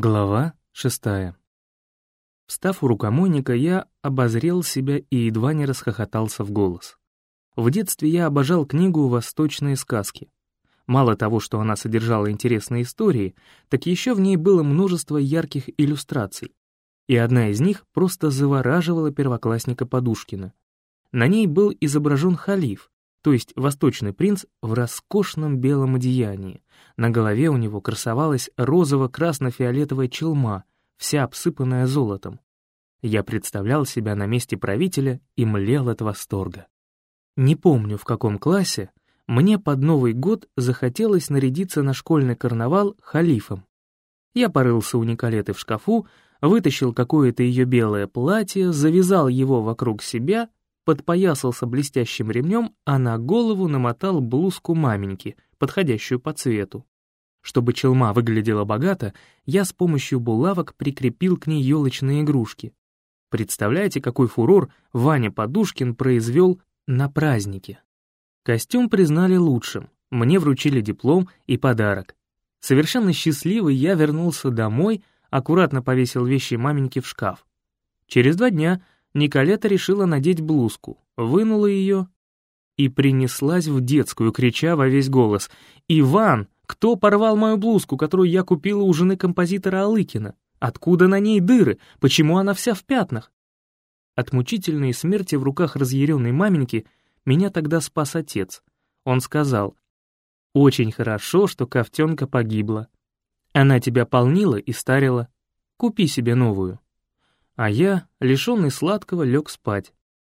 Глава шестая. Встав у рукомойника, я обозрел себя и едва не расхохотался в голос. В детстве я обожал книгу «Восточные сказки». Мало того, что она содержала интересные истории, так еще в ней было множество ярких иллюстраций. И одна из них просто завораживала первоклассника Подушкина. На ней был изображен халиф, то есть восточный принц в роскошном белом одеянии. На голове у него красовалась розово-красно-фиолетовая челма, вся обсыпанная золотом. Я представлял себя на месте правителя и млел от восторга. Не помню, в каком классе, мне под Новый год захотелось нарядиться на школьный карнавал халифом. Я порылся у Николеты в шкафу, вытащил какое-то ее белое платье, завязал его вокруг себя подпоясался блестящим ремнем, а на голову намотал блузку маменьки, подходящую по цвету. Чтобы челма выглядела богато, я с помощью булавок прикрепил к ней елочные игрушки. Представляете, какой фурор Ваня Подушкин произвел на празднике. Костюм признали лучшим, мне вручили диплом и подарок. Совершенно счастливый я вернулся домой, аккуратно повесил вещи маменьки в шкаф. Через два дня Николета решила надеть блузку, вынула ее и принеслась в детскую, крича во весь голос. «Иван, кто порвал мою блузку, которую я купила у жены композитора Алыкина? Откуда на ней дыры? Почему она вся в пятнах?» От мучительной смерти в руках разъяренной маменьки меня тогда спас отец. Он сказал, «Очень хорошо, что ковтенка погибла. Она тебя полнила и старила. Купи себе новую». А я, лишенный сладкого, лег спать.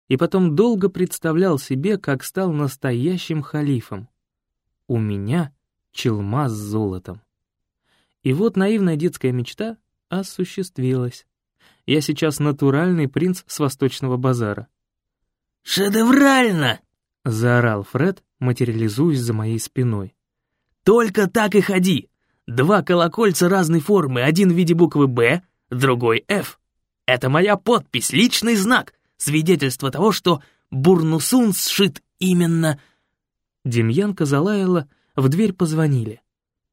И потом долго представлял себе, как стал настоящим халифом. У меня челма с золотом. И вот наивная детская мечта осуществилась. Я сейчас натуральный принц с восточного базара. «Шедеврально!» — заорал Фред, материализуясь за моей спиной. «Только так и ходи! Два колокольца разной формы, один в виде буквы «Б», другой «Ф». Это моя подпись, личный знак, свидетельство того, что Бурнусун сшит именно...» Демьянка залаяла, в дверь позвонили.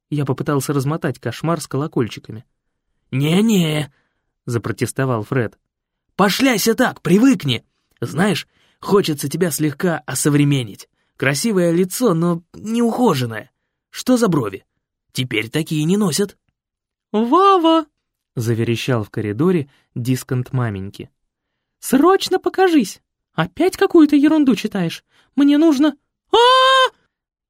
Я попытался размотать кошмар с колокольчиками. «Не-не», — запротестовал Фред. «Пошляйся так, привыкни. Знаешь, хочется тебя слегка осовременить. Красивое лицо, но неухоженное. Что за брови? Теперь такие не носят». «Вава!» — заверещал в коридоре дисконт маменьки. «Срочно покажись! Опять какую-то ерунду читаешь! Мне нужно... а,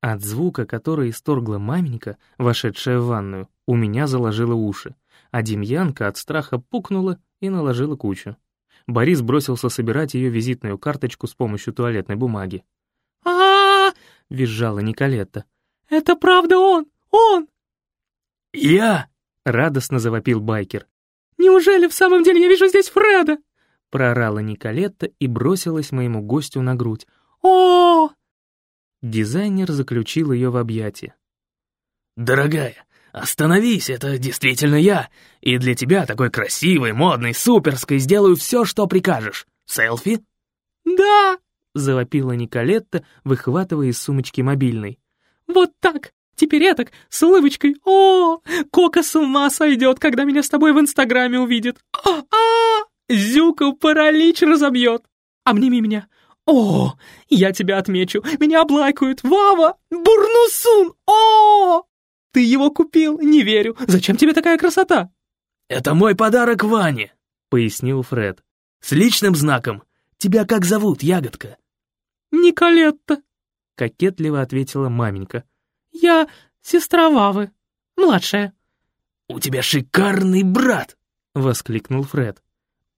От звука, который исторгла маменька, вошедшая в ванную, у меня заложило уши, а Демьянка от страха пукнула и наложила кучу. Борис бросился собирать ее визитную карточку с помощью туалетной бумаги. а, визжала Николетта. «Это правда он! Он!» «Я!» — радостно завопил байкер. «Неужели в самом деле я вижу здесь Фреда?» Проорала Николетта и бросилась моему гостю на грудь. о Дизайнер заключил ее в объятия. «Дорогая, остановись, это действительно я, и для тебя такой красивый, модный, суперской сделаю все, что прикажешь. Селфи?» «Да!» — завопила Николетта, выхватывая из сумочки мобильный. «Вот так! Теперь этак, с улыбочкой. О, Кока с ума сойдет, когда меня с тобой в Инстаграме увидит. А, а, Зюка паралич разобьет. Обними меня. О, я тебя отмечу. Меня облайкают. Вава, Бурнусун. О, ты его купил? Не верю. Зачем тебе такая красота? Это мой подарок Ване, пояснил Фред. С личным знаком. Тебя как зовут, ягодка? Николетта, кокетливо ответила маменька. «Я сестра Вавы, младшая». «У тебя шикарный брат!» — воскликнул Фред.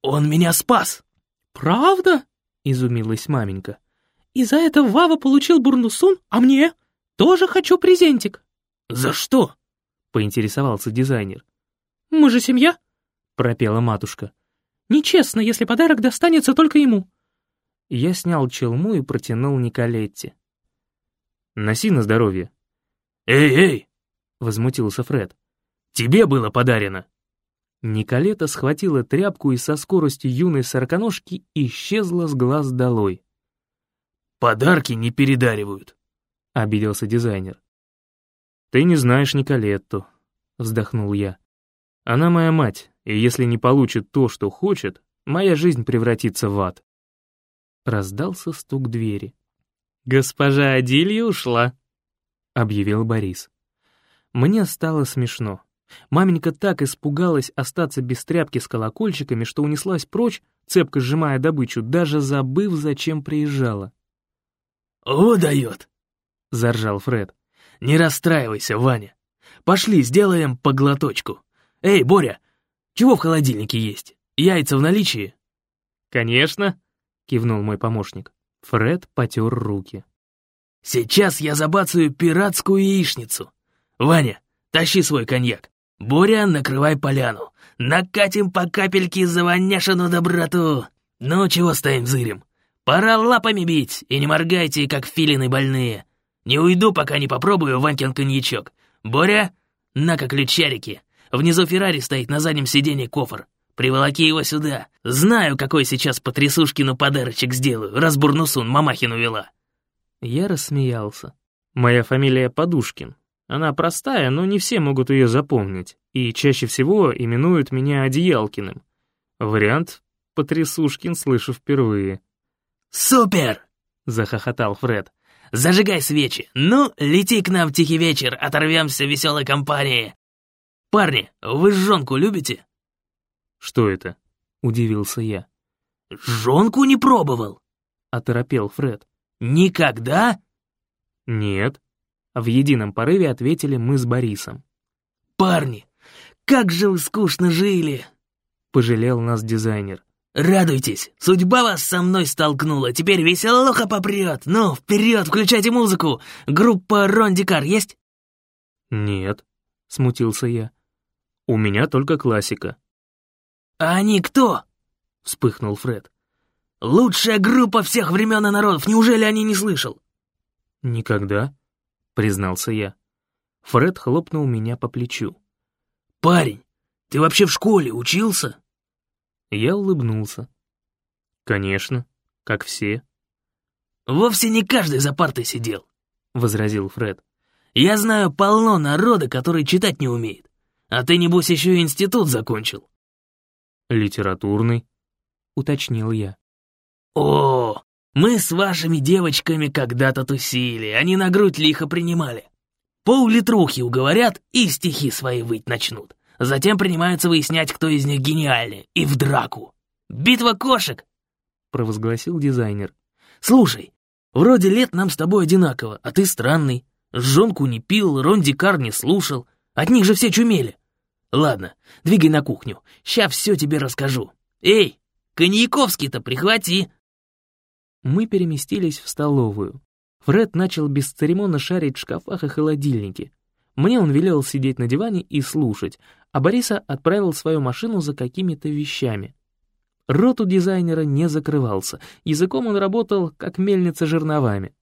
«Он меня спас!» «Правда?» — изумилась маменька. «И за это Вава получил бурнусун, а мне тоже хочу презентик». «За что?» — поинтересовался дизайнер. «Мы же семья», — пропела матушка. «Нечестно, если подарок достанется только ему». Я снял челму и протянул Николетте. «Носи на здоровье», «Эй, эй!» — возмутился Фред. «Тебе было подарено!» Николета схватила тряпку и со скоростью юной сороконожки исчезла с глаз долой. «Подарки не передаривают», — обиделся дизайнер. «Ты не знаешь Николетту», — вздохнул я. Она моя мать, и если не получит то, что хочет, моя жизнь превратится в ад. Раздался стук двери. «Госпожа Адилья ушла», — объявил Борис. Мне стало смешно. Маменька так испугалась остаться без тряпки с колокольчиками, что унеслась прочь, цепко сжимая добычу, даже забыв, зачем приезжала. «О, дает!» — заржал Фред. «Не расстраивайся, Ваня. Пошли, сделаем по глоточку. Эй, Боря, чего в холодильнике есть? Яйца в наличии?» «Конечно», — кивнул мой помощник. Фред потер руки. «Сейчас я забацаю пиратскую яичницу. Ваня, тащи свой коньяк. Боря, накрывай поляну. Накатим по капельке за воняшину доброту. Ну, чего стоим зырем? Пора лапами бить, и не моргайте, как филины больные. Не уйду, пока не попробую Ванькин коньячок. Боря, на-ка ключарики. Внизу Феррари стоит на заднем сиденье кофр. Приволоки его сюда. Знаю, какой сейчас Патрисушкину подарочек сделаю, раз Бурнусун мамахину вела». Я рассмеялся. Моя фамилия Подушкин. Она простая, но не все могут ее запомнить, и чаще всего именуют меня Одеялкиным. Вариант «Потрясушкин» слышу впервые. «Супер!» — захохотал Фред. «Зажигай свечи! Ну, лети к нам в тихий вечер, оторвемся в веселой компании! Парни, вы жонку любите?» «Что это?» — удивился я. «Жонку не пробовал?» — оторопел Фред. «Никогда?» «Нет», в едином порыве ответили мы с Борисом. «Парни, как же вы скучно жили!» — пожалел нас дизайнер. «Радуйтесь, судьба вас со мной столкнула, теперь веселуха попрет. Ну, вперед, включайте музыку! Группа Рондикар есть?» «Нет», — смутился я. «У меня только классика». «А они кто?» — вспыхнул Фред. «Лучшая группа всех времен и народов, неужели они не слышал?» «Никогда», признался я. Фред хлопнул меня по плечу. «Парень, ты вообще в школе учился?» Я улыбнулся. «Конечно, как все». «Вовсе не каждый за партой сидел», — возразил Фред. «Я знаю полно народа, который читать не умеет. А ты, небось, еще и институт закончил». «Литературный», — уточнил я. «О, мы с вашими девочками когда-то тусили, они на грудь лихо принимали. Пол-литрухи уговорят и стихи свои выть начнут. Затем принимаются выяснять, кто из них гениальный, и в драку. «Битва кошек!» — провозгласил дизайнер. «Слушай, вроде лет нам с тобой одинаково, а ты странный. Жонку не пил, Рондикар не слушал. От них же все чумели. Ладно, двигай на кухню, ща все тебе расскажу. Эй, коньяковский-то прихвати, мы переместились в столовую. Фред начал бесцеремонно шарить в шкафах и холодильнике. Мне он велел сидеть на диване и слушать, а Бориса отправил свою машину за какими-то вещами. Рот у дизайнера не закрывался, языком он работал, как мельница жерновами.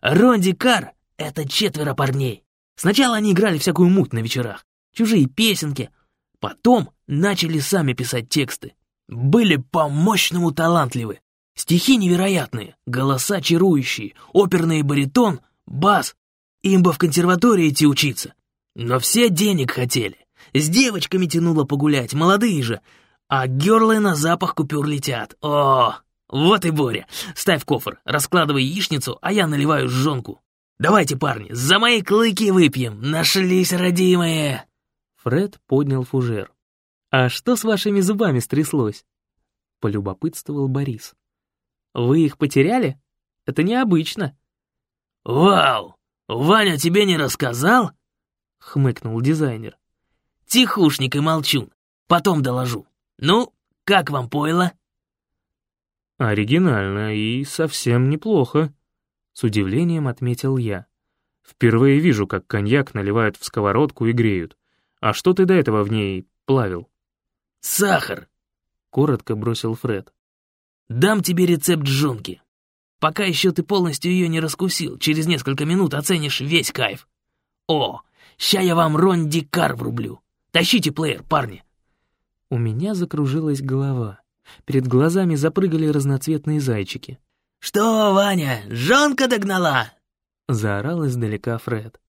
«Ронди Кар — это четверо парней. Сначала они играли всякую муть на вечерах, чужие песенки, потом начали сами писать тексты. Были по-мощному талантливы. Стихи невероятные, голоса чарующие, оперный баритон, бас. Им бы в консерватории идти учиться. Но все денег хотели. С девочками тянуло погулять, молодые же. А герлы на запах купюр летят. О, вот и Боря. Ставь кофр, раскладывай яичницу, а я наливаю жжонку. Давайте, парни, за мои клыки выпьем. Нашлись родимые. Фред поднял фужер. «А что с вашими зубами стряслось?» — полюбопытствовал Борис. Вы их потеряли? Это необычно». «Вау! Ваня тебе не рассказал?» — хмыкнул дизайнер. «Тихушник и молчун. Потом доложу. Ну, как вам пойло?» «Оригинально и совсем неплохо», — с удивлением отметил я. «Впервые вижу, как коньяк наливают в сковородку и греют. А что ты до этого в ней плавил?» «Сахар», — коротко бросил Фред. Дам тебе рецепт жонки. Пока еще ты полностью ее не раскусил, через несколько минут оценишь весь кайф. О, ща я вам Ронди Кар врублю. Тащите плеер, парни. У меня закружилась голова. Перед глазами запрыгали разноцветные зайчики. «Что, Ваня, жонка догнала?» Заорал издалека Фред.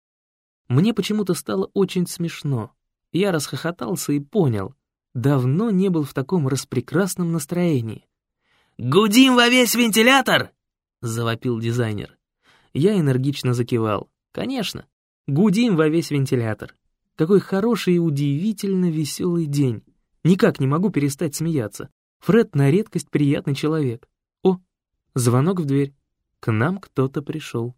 Мне почему-то стало очень смешно. Я расхохотался и понял, давно не был в таком распрекрасном настроении. «Гудим во весь вентилятор!» — завопил дизайнер. Я энергично закивал. «Конечно, гудим во весь вентилятор. Какой хороший и удивительно веселый день. Никак не могу перестать смеяться. Фред на редкость приятный человек. О, звонок в дверь. К нам кто-то пришел.